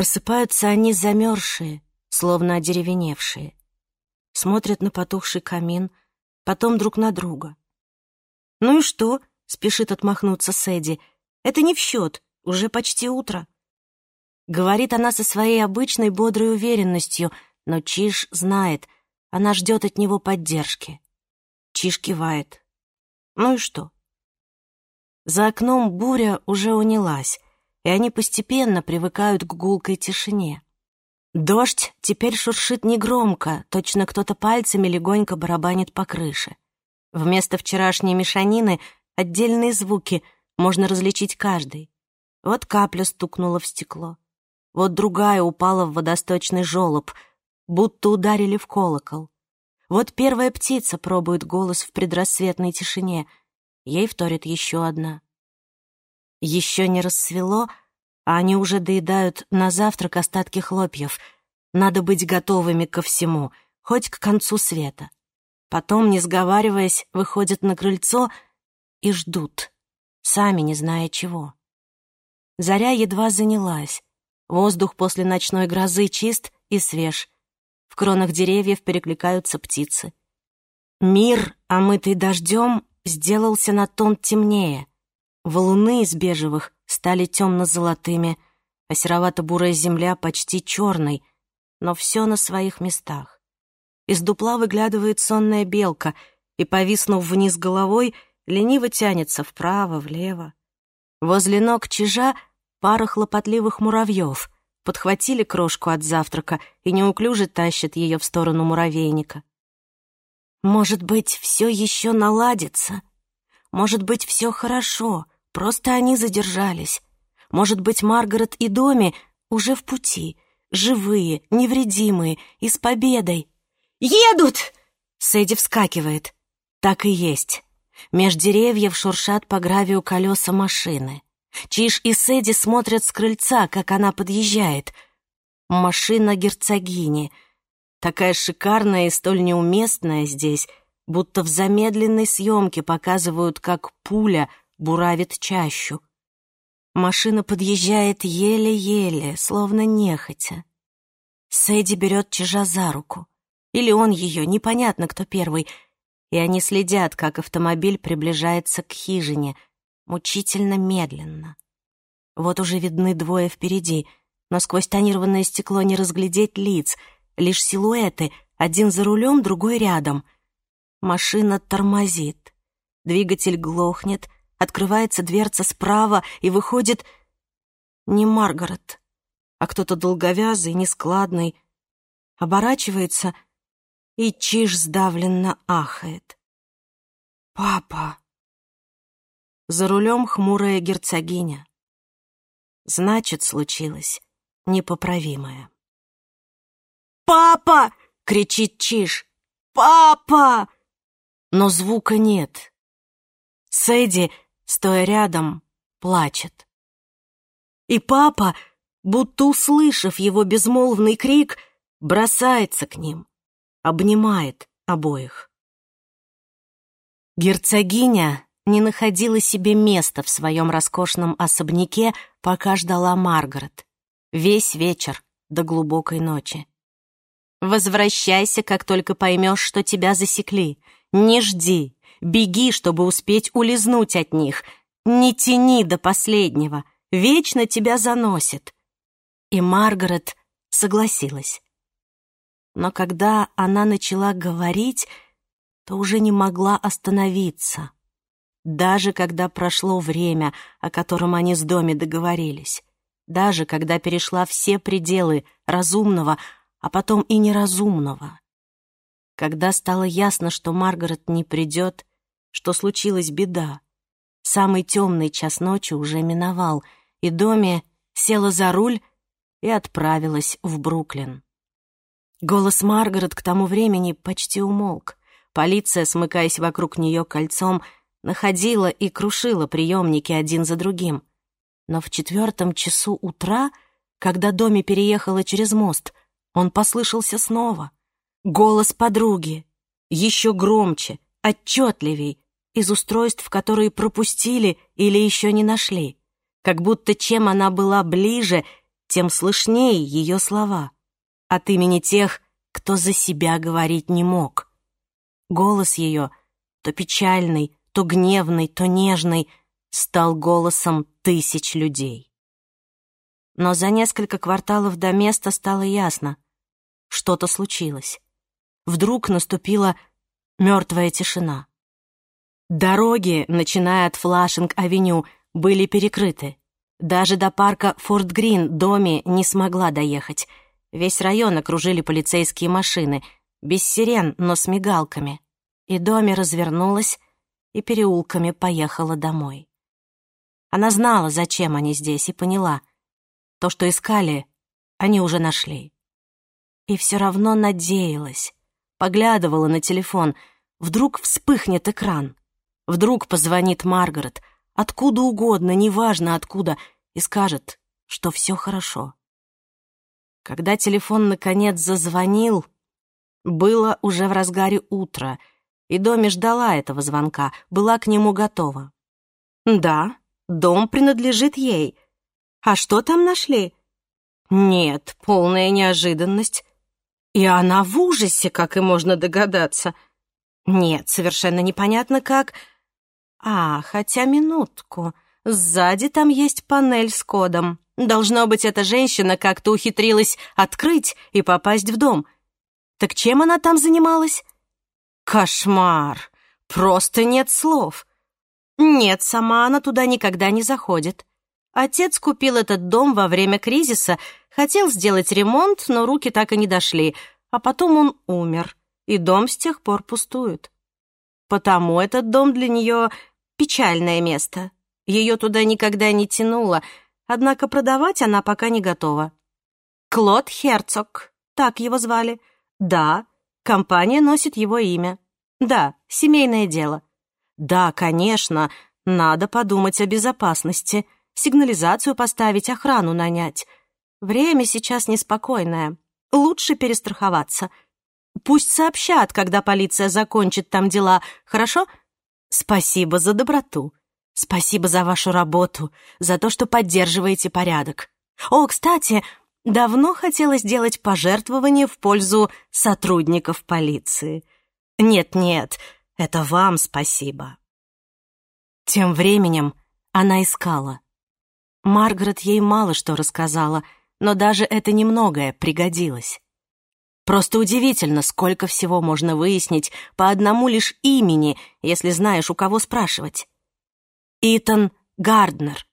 Просыпаются они замерзшие, словно одеревеневшие. Смотрят на потухший камин, потом друг на друга. «Ну и что?» — спешит отмахнуться Сэдди. «Это не в счет, уже почти утро». Говорит она со своей обычной бодрой уверенностью, но Чиш знает, она ждет от него поддержки. Чиш кивает. «Ну и что?» За окном буря уже унялась, и они постепенно привыкают к гулкой тишине. Дождь теперь шуршит негромко, точно кто-то пальцами легонько барабанит по крыше. Вместо вчерашней мешанины отдельные звуки, можно различить каждый. Вот капля стукнула в стекло, вот другая упала в водосточный желоб, будто ударили в колокол. Вот первая птица пробует голос в предрассветной тишине, ей вторит еще одна. Еще не рассвело, а они уже доедают на завтрак остатки хлопьев. Надо быть готовыми ко всему, хоть к концу света. Потом, не сговариваясь, выходят на крыльцо и ждут, сами не зная чего. Заря едва занялась. Воздух после ночной грозы чист и свеж. В кронах деревьев перекликаются птицы. Мир, омытый дождем, сделался на тон темнее. Валуны из бежевых стали темно-золотыми, а серовато-бурая земля почти черной, но все на своих местах. Из дупла выглядывает сонная белка и, повиснув вниз головой, лениво тянется вправо, влево. Возле ног чижа пара хлопотливых муравьев подхватили крошку от завтрака и неуклюже тащат ее в сторону муравейника. «Может быть, все еще наладится?» Может быть, все хорошо, просто они задержались. Может быть, Маргарет и Доми уже в пути, живые, невредимые и с победой. «Едут!» — Сэдди вскакивает. Так и есть. Меж деревьев шуршат по гравию колеса машины. Чиж и Сэдди смотрят с крыльца, как она подъезжает. Машина герцогини. Такая шикарная и столь неуместная здесь — будто в замедленной съемке показывают, как пуля буравит чащу. Машина подъезжает еле-еле, словно нехотя. Сэдди берет чижа за руку. Или он ее, непонятно, кто первый. И они следят, как автомобиль приближается к хижине, мучительно медленно. Вот уже видны двое впереди, но сквозь тонированное стекло не разглядеть лиц, лишь силуэты, один за рулем, другой рядом — Машина тормозит. Двигатель глохнет, открывается дверца справа и выходит не Маргарет, а кто-то долговязый, нескладный. Оборачивается и Чиж сдавленно ахает. «Папа!» За рулем хмурая герцогиня. Значит, случилось непоправимое. «Папа!» — кричит Чиж. «Папа!» но звука нет. Сэдди, стоя рядом, плачет. И папа, будто услышав его безмолвный крик, бросается к ним, обнимает обоих. Герцогиня не находила себе места в своем роскошном особняке, пока ждала Маргарет. Весь вечер до глубокой ночи. «Возвращайся, как только поймешь, что тебя засекли», не жди, беги, чтобы успеть улизнуть от них. Не тяни до последнего, вечно тебя заносит. И Маргарет согласилась. Но когда она начала говорить, то уже не могла остановиться, даже когда прошло время, о котором они с доме договорились, даже когда перешла все пределы разумного, а потом и неразумного. Когда стало ясно, что Маргарет не придет, что случилась беда, самый темный час ночи уже миновал, и Доми села за руль и отправилась в Бруклин. Голос Маргарет к тому времени почти умолк. Полиция, смыкаясь вокруг нее кольцом, находила и крушила приемники один за другим. Но в четвертом часу утра, когда Доми переехала через мост, он послышался снова — Голос подруги, еще громче, отчетливей, из устройств, которые пропустили или еще не нашли. Как будто чем она была ближе, тем слышнее ее слова. От имени тех, кто за себя говорить не мог. Голос ее, то печальный, то гневный, то нежный, стал голосом тысяч людей. Но за несколько кварталов до места стало ясно, что-то случилось вдруг наступила мертвая тишина. Дороги, начиная от Флашинг-авеню, были перекрыты. Даже до парка Форт-Грин Доми не смогла доехать. Весь район окружили полицейские машины, без сирен, но с мигалками. И Доми развернулась и переулками поехала домой. Она знала, зачем они здесь, и поняла. То, что искали, они уже нашли. И все равно надеялась, поглядывала на телефон. Вдруг вспыхнет экран. Вдруг позвонит Маргарет, откуда угодно, неважно откуда, и скажет, что все хорошо. Когда телефон наконец зазвонил, было уже в разгаре утра, и Доми ждала этого звонка, была к нему готова. «Да, дом принадлежит ей. А что там нашли?» «Нет, полная неожиданность. И она в ужасе, как и можно догадаться. Нет, совершенно непонятно как... А, хотя минутку. Сзади там есть панель с кодом. Должно быть, эта женщина как-то ухитрилась открыть и попасть в дом. Так чем она там занималась? Кошмар! Просто нет слов. Нет, сама она туда никогда не заходит. Отец купил этот дом во время кризиса, хотел сделать ремонт, но руки так и не дошли, а потом он умер, и дом с тех пор пустует. Потому этот дом для нее печальное место. Ее туда никогда не тянуло, однако продавать она пока не готова. Клод Херцог, так его звали. Да, компания носит его имя. Да, семейное дело. Да, конечно, надо подумать о безопасности сигнализацию поставить, охрану нанять. Время сейчас неспокойное. Лучше перестраховаться. Пусть сообщат, когда полиция закончит там дела, хорошо? Спасибо за доброту. Спасибо за вашу работу, за то, что поддерживаете порядок. О, кстати, давно хотела сделать пожертвование в пользу сотрудников полиции. Нет-нет, это вам спасибо. Тем временем она искала. Маргарет ей мало что рассказала, но даже это немногое пригодилось. Просто удивительно, сколько всего можно выяснить по одному лишь имени, если знаешь, у кого спрашивать. Итан Гарднер.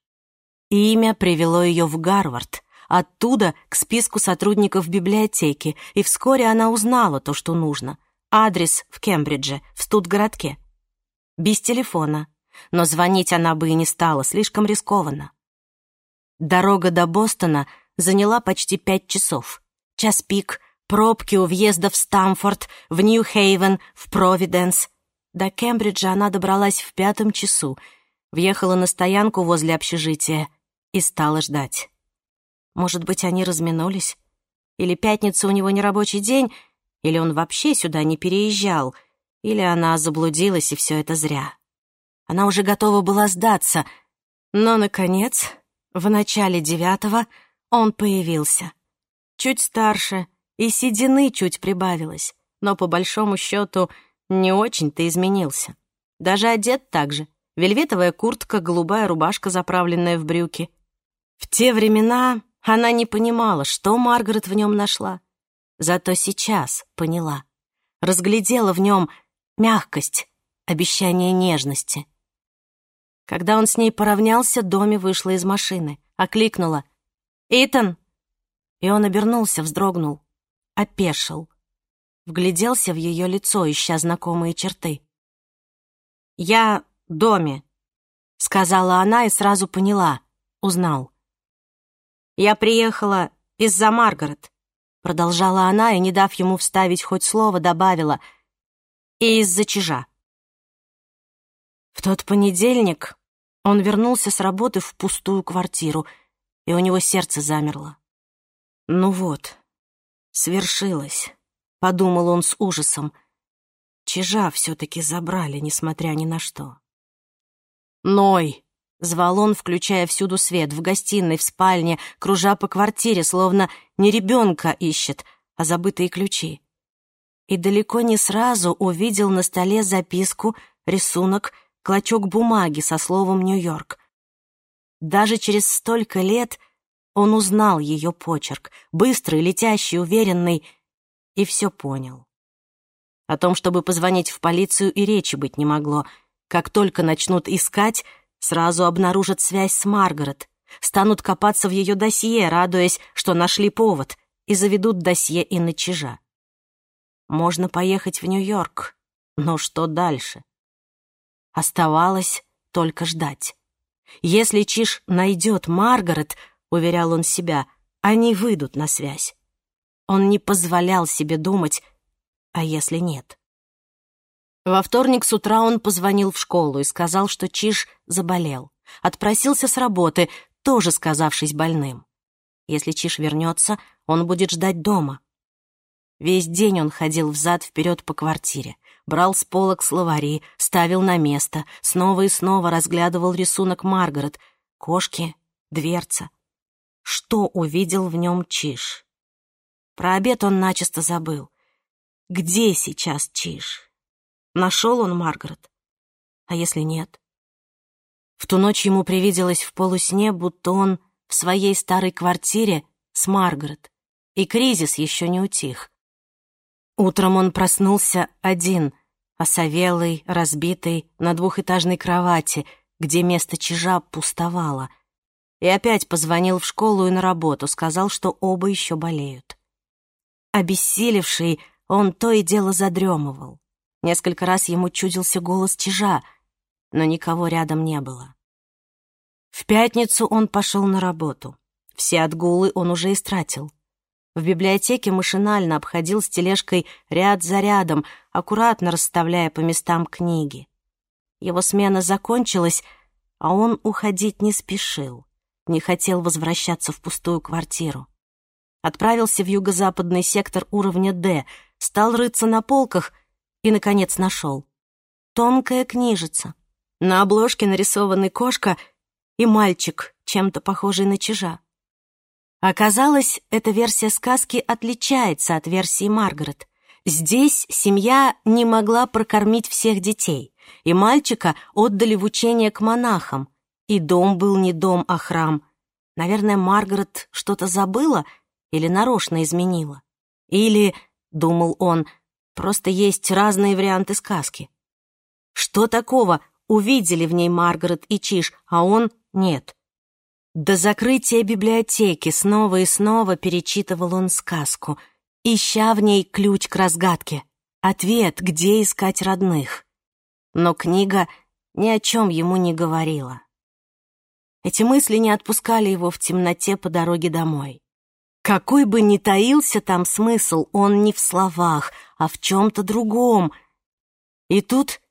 Имя привело ее в Гарвард, оттуда к списку сотрудников библиотеки, и вскоре она узнала то, что нужно. Адрес в Кембридже, в студгородке. Без телефона. Но звонить она бы и не стала, слишком рискованно. Дорога до Бостона заняла почти пять часов. Час пик, пробки у въезда в Стамфорд, в Нью-Хейвен, в Провиденс. До Кембриджа она добралась в пятом часу, въехала на стоянку возле общежития и стала ждать. Может быть, они разминулись? Или пятница у него нерабочий день, или он вообще сюда не переезжал, или она заблудилась, и все это зря. Она уже готова была сдаться, но, наконец, в начале девятого он появился. Чуть старше, и седины чуть прибавилось, но по большому счету не очень-то изменился. Даже одет так же. Вельветовая куртка, голубая рубашка, заправленная в брюки. В те времена она не понимала, что Маргарет в нем нашла. Зато сейчас поняла. Разглядела в нем мягкость, обещание нежности — когда он с ней поравнялся, Доми вышла из машины, окликнула «Итан!» И он обернулся, вздрогнул, опешил, вгляделся в ее лицо, ища знакомые черты. «Я Доми», — сказала она и сразу поняла, узнал. «Я приехала из-за Маргарет», — продолжала она и, не дав ему вставить хоть слово, добавила «и из-за чижа». В тот понедельник он вернулся с работы в пустую квартиру, и у него сердце замерло. «Ну вот, свершилось», — подумал он с ужасом. Чижа все-таки забрали, несмотря ни на что. «Ной!» — звал он, включая всюду свет, в гостиной, в спальне, кружа по квартире, словно не ребенка ищет, а забытые ключи. И далеко не сразу увидел на столе записку, рисунок — клочок бумаги со словом «Нью-Йорк». Даже через столько лет он узнал ее почерк, быстрый, летящий, уверенный, и все понял. О том, чтобы позвонить в полицию, и речи быть не могло. Как только начнут искать, сразу обнаружат связь с Маргарет, станут копаться в ее досье, радуясь, что нашли повод, и заведут досье и на чижа. Можно поехать в Нью-Йорк, но что дальше? Оставалось только ждать. Если Чиш найдет Маргарет, уверял он себя, они выйдут на связь. Он не позволял себе думать, а если нет? Во вторник с утра он позвонил в школу и сказал, что Чиш заболел. Отпросился с работы, тоже сказавшись больным. Если Чиш вернется, он будет ждать дома. Весь день он ходил взад-вперед по квартире — брал с полок словари, ставил на место, снова и снова разглядывал рисунок Маргарет, кошки, дверца. Что увидел в нем Чиш? Про обед он начисто забыл. Где сейчас Чиш? Нашел он Маргарет? А если нет? В ту ночь ему привиделось в полусне, будто он в своей старой квартире с Маргарет. И кризис еще не утих. Утром он проснулся один, осовелый, разбитый, на двухэтажной кровати, где место чижа пустовало. И опять позвонил в школу и на работу, сказал, что оба еще болеют. Обессилевший, он то и дело задремывал. Несколько раз ему чудился голос чижа, но никого рядом не было. В пятницу он пошел на работу. Все отгулы он уже истратил. В библиотеке машинально обходил с тележкой ряд за рядом, аккуратно расставляя по местам книги. Его смена закончилась, а он уходить не спешил, не хотел возвращаться в пустую квартиру. Отправился в юго-западный сектор уровня «Д», стал рыться на полках и, наконец, нашел. Тонкая книжица. На обложке нарисованы кошка и мальчик, чем-то похожий на чижа. Оказалось, эта версия сказки отличается от версии Маргарет. Здесь семья не могла прокормить всех детей, и мальчика отдали в учение к монахам. И дом был не дом, а храм. Наверное, Маргарет что-то забыла или нарочно изменила. Или, думал он, просто есть разные варианты сказки. Что такого увидели в ней Маргарет и Чиш, а он нет? До закрытия библиотеки снова и снова перечитывал он сказку, ища в ней ключ к разгадке, ответ, где искать родных. Но книга ни о чем ему не говорила. Эти мысли не отпускали его в темноте по дороге домой. Какой бы ни таился там смысл, он не в словах, а в чем-то другом. И тут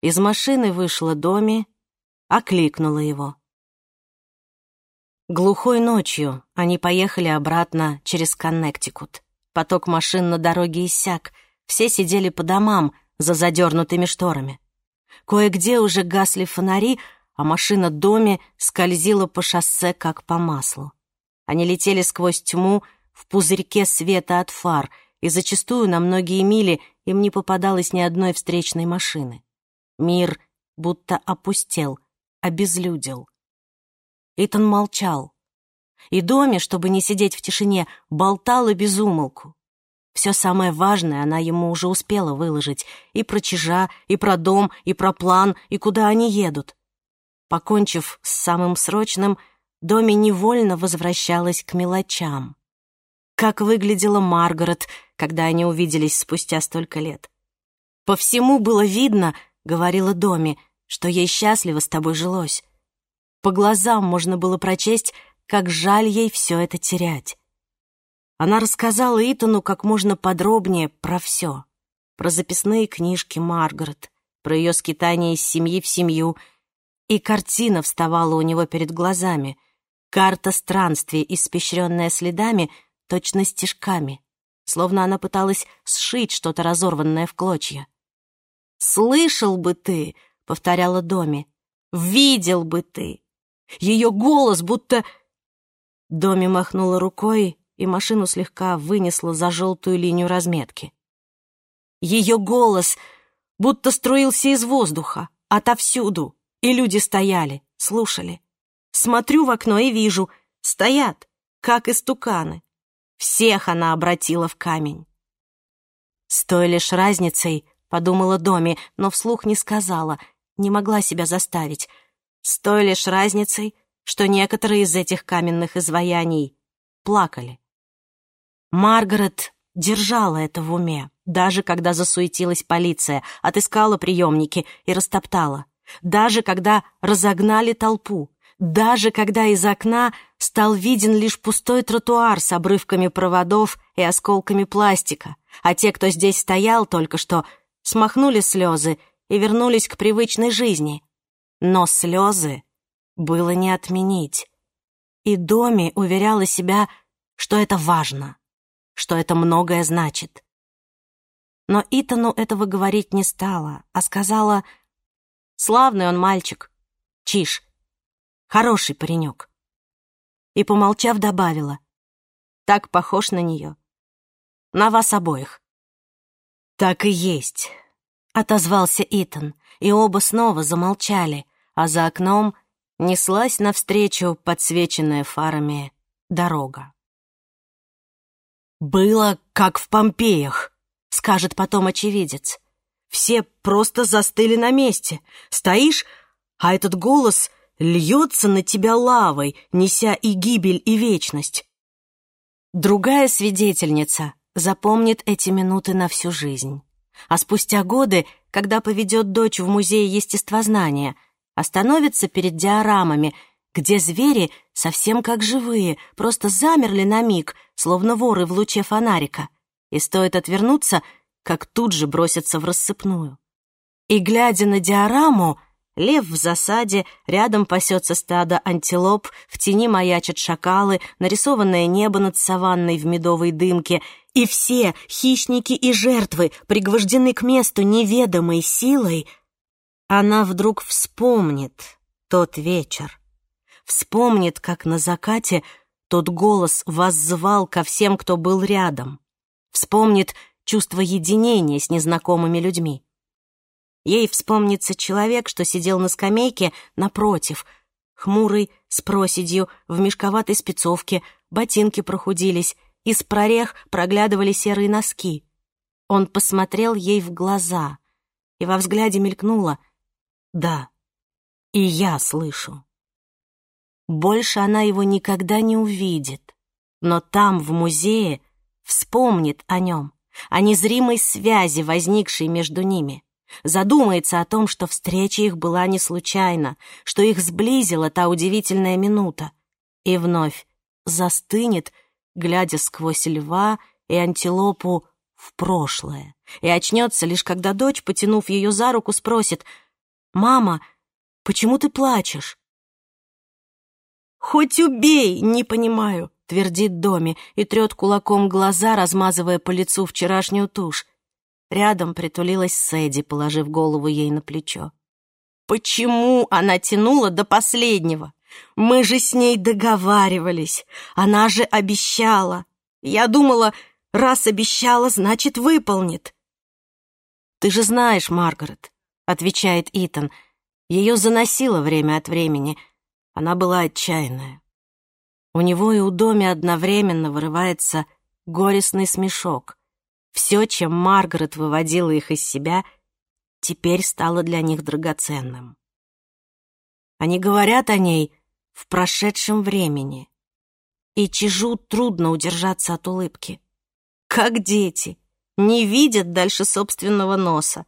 из машины вышла Доми, окликнула его. Глухой ночью они поехали обратно через Коннектикут. Поток машин на дороге иссяк, все сидели по домам за задернутыми шторами. Кое-где уже гасли фонари, а машина доме скользила по шоссе как по маслу. Они летели сквозь тьму в пузырьке света от фар, и зачастую на многие мили им не попадалось ни одной встречной машины. Мир будто опустел, обезлюдил — Итан молчал. И Доми, чтобы не сидеть в тишине, болтал и безумолку. Все самое важное она ему уже успела выложить. И про чижа, и про дом, и про план, и куда они едут. Покончив с самым срочным, Доми невольно возвращалась к мелочам. Как выглядела Маргарет, когда они увиделись спустя столько лет. «По всему было видно», — говорила Доми, — «что ей счастливо с тобой жилось. По глазам можно было прочесть, как жаль ей все это терять. Она рассказала Итану как можно подробнее про все. Про записные книжки Маргарет, про ее скитание из семьи в семью. И картина вставала у него перед глазами. Карта странствий, испещренная следами, точно стежками. Словно она пыталась сшить что-то разорванное в клочья. «Слышал бы ты!» — повторяла Доми. «Видел бы ты! Ее голос будто... Доми махнула рукой, и машину слегка вынесла за желтую линию разметки. Ее голос будто струился из воздуха, отовсюду, и люди стояли, слушали. Смотрю в окно и вижу, стоят, как истуканы. Всех она обратила в камень. С той лишь разницей, подумала Доми, но вслух не сказала, не могла себя заставить — с той лишь разницей, что некоторые из этих каменных изваяний плакали. Маргарет держала это в уме, даже когда засуетилась полиция, отыскала приемники и растоптала, даже когда разогнали толпу, даже когда из окна стал виден лишь пустой тротуар с обрывками проводов и осколками пластика, а те, кто здесь стоял только что, смахнули слезы и вернулись к привычной жизни, но слезы было не отменить. И Доми уверяла себя, что это важно, что это многое значит. Но Итану этого говорить не стала, а сказала «Славный он мальчик, Чиш, хороший паренек». И, помолчав, добавила «Так похож на нее, на вас обоих». «Так и есть», — отозвался Итан, и оба снова замолчали — а за окном неслась навстречу подсвеченная фарами дорога. «Было, как в Помпеях», — скажет потом очевидец. «Все просто застыли на месте. Стоишь, а этот голос льется на тебя лавой, неся и гибель, и вечность». Другая свидетельница запомнит эти минуты на всю жизнь. А спустя годы, когда поведет дочь в музей естествознания, остановится перед диорамами, где звери совсем как живые, просто замерли на миг, словно воры в луче фонарика. И стоит отвернуться, как тут же бросятся в рассыпную. И, глядя на диораму, лев в засаде, рядом пасется стадо антилоп, в тени маячат шакалы, нарисованное небо над саванной в медовой дымке, и все, хищники и жертвы, пригвождены к месту неведомой силой — она вдруг вспомнит тот вечер, вспомнит, как на закате тот голос воззвал ко всем, кто был рядом, вспомнит чувство единения с незнакомыми людьми. Ей вспомнится человек, что сидел на скамейке напротив, хмурый, с проседью, в мешковатой спецовке, ботинки прохудились, из прорех проглядывали серые носки. Он посмотрел ей в глаза, и во взгляде мелькнуло — да, и я слышу. Больше она его никогда не увидит, но там, в музее, вспомнит о нем, о незримой связи, возникшей между ними. Задумается о том, что встреча их была не случайна, что их сблизила та удивительная минута. И вновь застынет, глядя сквозь льва и антилопу в прошлое. И очнется лишь, когда дочь, потянув ее за руку, спросит — «Мама, почему ты плачешь?» «Хоть убей, не понимаю», — твердит Доми и трет кулаком глаза, размазывая по лицу вчерашнюю тушь. Рядом притулилась Сэдди, положив голову ей на плечо. «Почему она тянула до последнего? Мы же с ней договаривались. Она же обещала. Я думала, раз обещала, значит, выполнит». «Ты же знаешь, Маргарет, — отвечает Итан. Ее заносило время от времени. Она была отчаянная. У него и у доме одновременно вырывается горестный смешок. Все, чем Маргарет выводила их из себя, теперь стало для них драгоценным. Они говорят о ней в прошедшем времени. И Чижу трудно удержаться от улыбки. Как дети, не видят дальше собственного носа.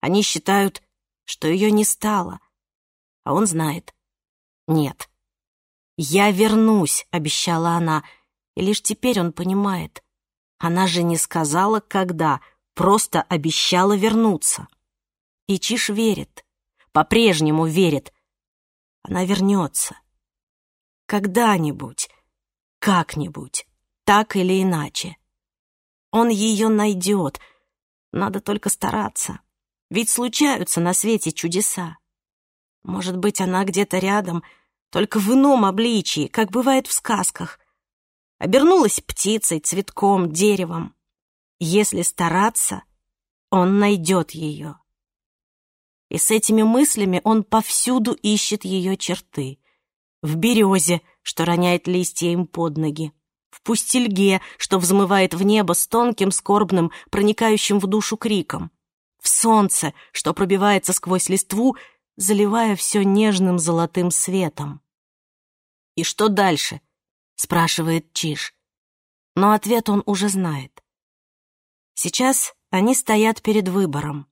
Они считают, что ее не стало. А он знает. Нет. «Я вернусь», — обещала она. И лишь теперь он понимает. Она же не сказала, когда, просто обещала вернуться. И Чиш верит. По-прежнему верит. Она вернется. Когда-нибудь. Как-нибудь. Так или иначе. Он ее найдет. Надо только стараться. Ведь случаются на свете чудеса. Может быть, она где-то рядом, только в ином обличии, как бывает в сказках. Обернулась птицей, цветком, деревом. Если стараться, он найдет ее. И с этими мыслями он повсюду ищет ее черты. В березе, что роняет листья им под ноги, в пустельге, что взмывает в небо с тонким, скорбным, проникающим в душу криком, в солнце, что пробивается сквозь листву, заливая все нежным золотым светом. «И что дальше?» — спрашивает Чиж. Но ответ он уже знает. Сейчас они стоят перед выбором.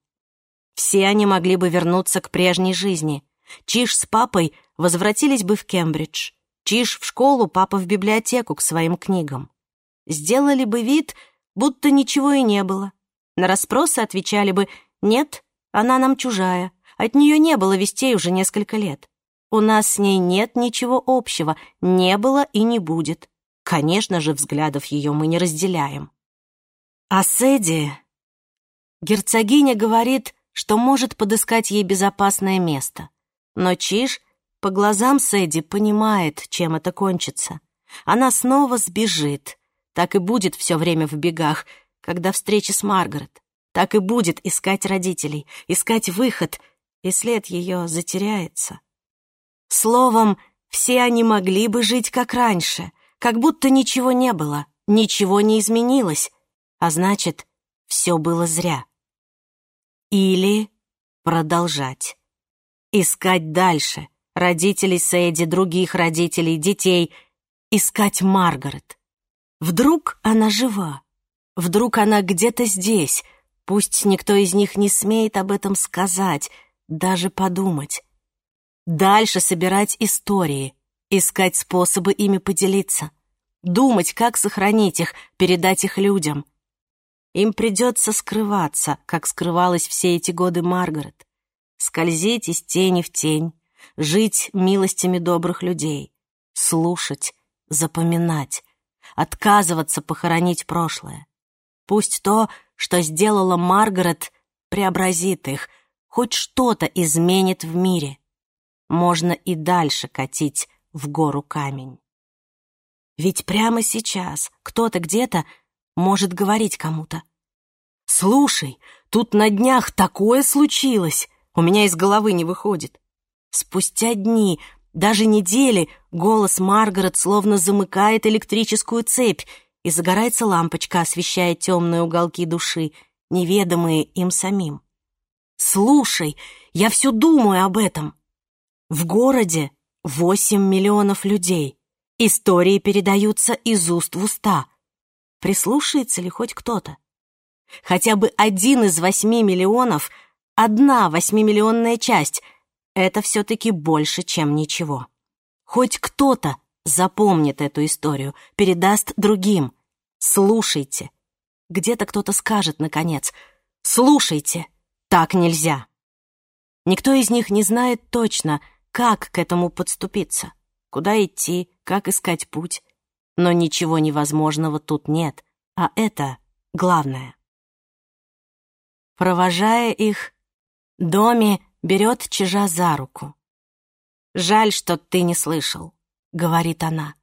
Все они могли бы вернуться к прежней жизни. Чиж с папой возвратились бы в Кембридж. Чиж в школу, папа в библиотеку к своим книгам. Сделали бы вид, будто ничего и не было на расспросы отвечали бы «Нет, она нам чужая, от нее не было вестей уже несколько лет. У нас с ней нет ничего общего, не было и не будет. Конечно же, взглядов ее мы не разделяем». А Сэдди... Герцогиня говорит, что может подыскать ей безопасное место. Но Чиж по глазам Сэдди понимает, чем это кончится. Она снова сбежит. Так и будет все время в бегах — когда встреча с Маргарет. Так и будет искать родителей, искать выход, и след ее затеряется. Словом, все они могли бы жить как раньше, как будто ничего не было, ничего не изменилось, а значит, все было зря. Или продолжать. Искать дальше родителей Сэйди, других родителей, детей. Искать Маргарет. Вдруг она жива, Вдруг она где-то здесь. Пусть никто из них не смеет об этом сказать, даже подумать. Дальше собирать истории, искать способы ими поделиться, думать, как сохранить их, передать их людям. Им придется скрываться, как скрывалась все эти годы Маргарет, скользить из тени в тень, жить милостями добрых людей, слушать, запоминать, отказываться похоронить прошлое. Пусть то, что сделала Маргарет, преобразит их, хоть что-то изменит в мире. Можно и дальше катить в гору камень. Ведь прямо сейчас кто-то где-то может говорить кому-то. «Слушай, тут на днях такое случилось! У меня из головы не выходит!» Спустя дни, даже недели, голос Маргарет словно замыкает электрическую цепь — и загорается лампочка, освещая темные уголки души, неведомые им самим. «Слушай, я все думаю об этом. В городе восемь миллионов людей. Истории передаются из уст в уста. Прислушается ли хоть кто-то? Хотя бы один из восьми миллионов, одна восьмимиллионная часть — это все-таки больше, чем ничего. Хоть кто-то запомнит эту историю, передаст другим. Слушайте. Где-то кто-то скажет, наконец. Слушайте. Так нельзя. Никто из них не знает точно, как к этому подступиться, куда идти, как искать путь. Но ничего невозможного тут нет, а это главное. Провожая их, Доми берет чижа за руку. «Жаль, что ты не слышал», — говорит она.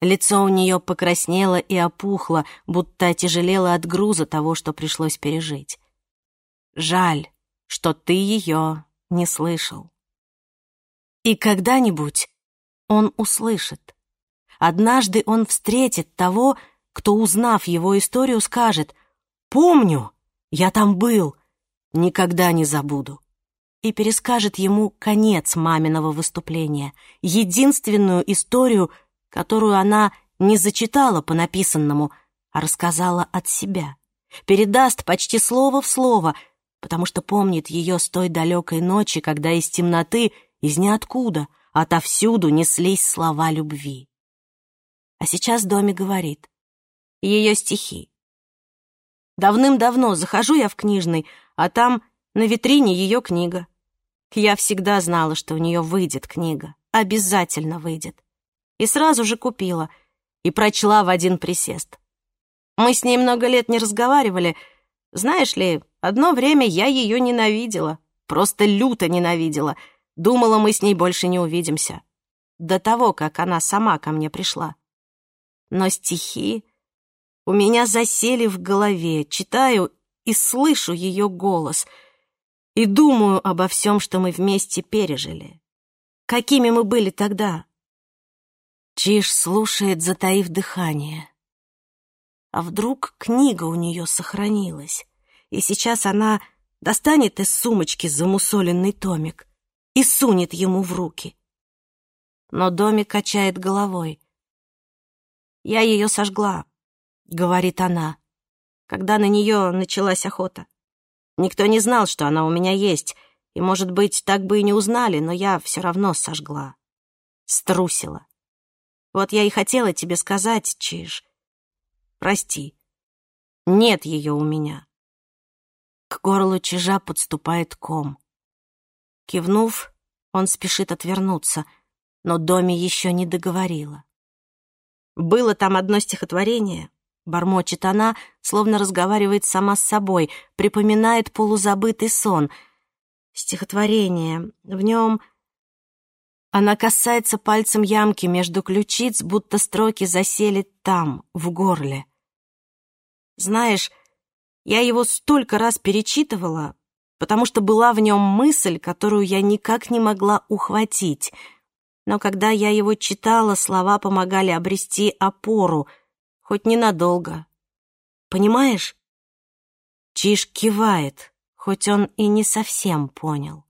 Лицо у нее покраснело и опухло, будто тяжелело от груза того, что пришлось пережить. «Жаль, что ты ее не слышал». И когда-нибудь он услышит. Однажды он встретит того, кто, узнав его историю, скажет «Помню, я там был, никогда не забуду» и перескажет ему конец маминого выступления, единственную историю, которую она не зачитала по написанному, а рассказала от себя. Передаст почти слово в слово, потому что помнит ее с той далекой ночи, когда из темноты, из ниоткуда, отовсюду неслись слова любви. А сейчас Доми говорит. Ее стихи. Давным-давно захожу я в книжный, а там на витрине ее книга. Я всегда знала, что у нее выйдет книга. Обязательно выйдет и сразу же купила и прочла в один присест. Мы с ней много лет не разговаривали. Знаешь ли, одно время я ее ненавидела, просто люто ненавидела. Думала, мы с ней больше не увидимся. До того, как она сама ко мне пришла. Но стихи у меня засели в голове, читаю и слышу ее голос — и думаю обо всем, что мы вместе пережили. Какими мы были тогда, Чиж слушает, затаив дыхание. А вдруг книга у нее сохранилась, и сейчас она достанет из сумочки замусоленный томик и сунет ему в руки. Но Домик качает головой. «Я ее сожгла», — говорит она, когда на нее началась охота. Никто не знал, что она у меня есть, и, может быть, так бы и не узнали, но я все равно сожгла. Струсила. Вот я и хотела тебе сказать, Чиж. Прости. Нет ее у меня. К горлу Чижа подступает ком. Кивнув, он спешит отвернуться, но Доми еще не договорила. «Было там одно стихотворение», — бормочет она, словно разговаривает сама с собой, припоминает полузабытый сон. «Стихотворение. В нем...» Она касается пальцем ямки между ключиц, будто строки засели там, в горле. Знаешь, я его столько раз перечитывала, потому что была в нем мысль, которую я никак не могла ухватить. Но когда я его читала, слова помогали обрести опору, хоть ненадолго. Понимаешь? Чиж кивает, хоть он и не совсем понял.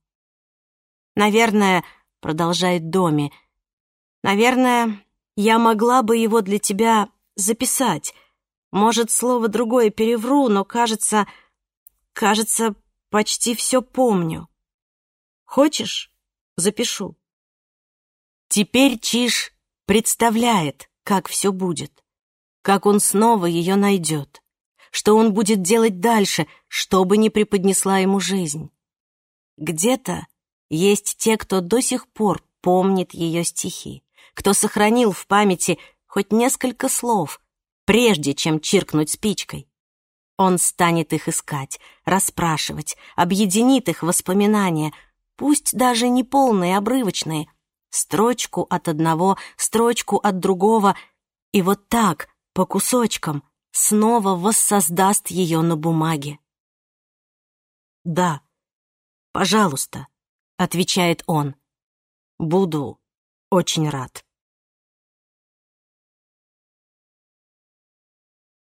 Наверное, продолжает Доми. «Наверное, я могла бы его для тебя записать. Может, слово другое перевру, но кажется... Кажется, почти все помню. Хочешь, запишу?» Теперь Чиш представляет, как все будет, как он снова ее найдет, что он будет делать дальше, что бы ни преподнесла ему жизнь. Где-то есть те, кто до сих пор помнит ее стихи, кто сохранил в памяти хоть несколько слов, прежде чем чиркнуть спичкой. Он станет их искать, расспрашивать, объединит их воспоминания, пусть даже неполные, а обрывочные, строчку от одного, строчку от другого, и вот так, по кусочкам, снова воссоздаст ее на бумаге. «Да, пожалуйста», отвечает он. Буду очень рад.